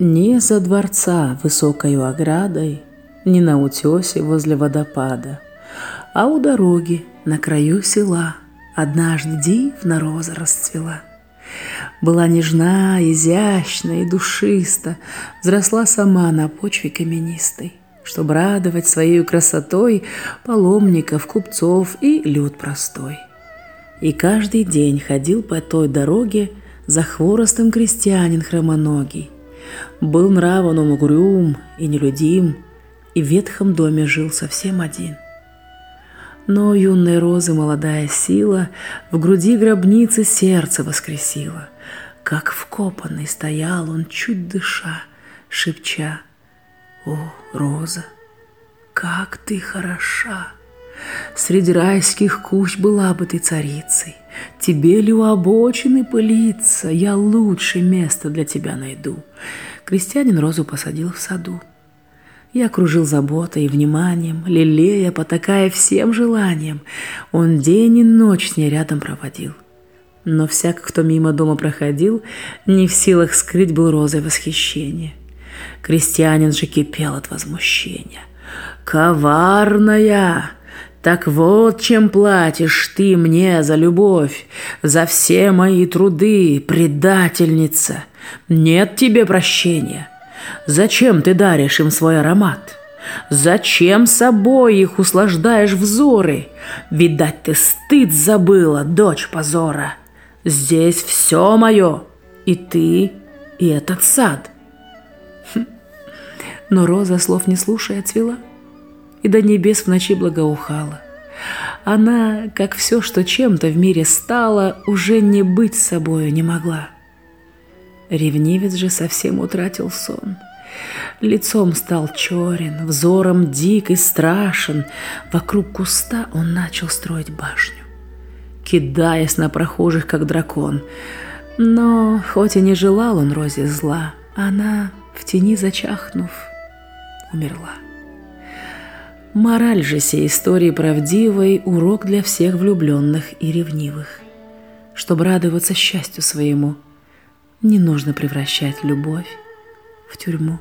Не за дворца высокою оградой, Не на утесе возле водопада, А у дороги на краю села Однажды дивно роза расцвела. Была нежна, изящна и душиста, Взросла сама на почве каменистой, Чтобы радовать своей красотой Паломников, купцов и люд простой. И каждый день ходил по той дороге За хворостом крестьянин хромоногий, был нрав он угрюм и нелюдим, И в ветхом доме жил совсем один. Но юной розы молодая сила В груди гробницы сердце воскресила. Как вкопанный стоял он, чуть дыша, Шепча, «О, роза, как ты хороша!» Среди райских кущ была бы ты царицей, Тебе ли у обочины пылиться, Я лучшее место для тебя найду. Крестьянин розу посадил в саду. Я окружил заботой и вниманием, Лелея, потакая всем желанием. Он день и ночь с ней рядом проводил. Но всяк, кто мимо дома проходил, Не в силах скрыть был розой восхищение. Крестьянин же кипел от возмущения. «Коварная! Так вот чем платишь ты мне за любовь, за все мои труды, предательница. Нет тебе прощения. Зачем ты даришь им свой аромат? Зачем собой их услаждаешь взоры? Видать, ты стыд забыла, дочь позора. Здесь все мое, и ты, и этот сад. Хм. Но роза слов не слушая цвела и до небес в ночи благоухала. Она, как все, что чем-то в мире стала, уже не быть собою не могла. Ревнивец же совсем утратил сон. Лицом стал черен, взором дик и страшен. Вокруг куста он начал строить башню, кидаясь на прохожих, как дракон. Но, хоть и не желал он Розе зла, она, в тени зачахнув, умерла. Мораль же сей истории правдивой – урок для всех влюбленных и ревнивых. Чтобы радоваться счастью своему, не нужно превращать любовь в тюрьму.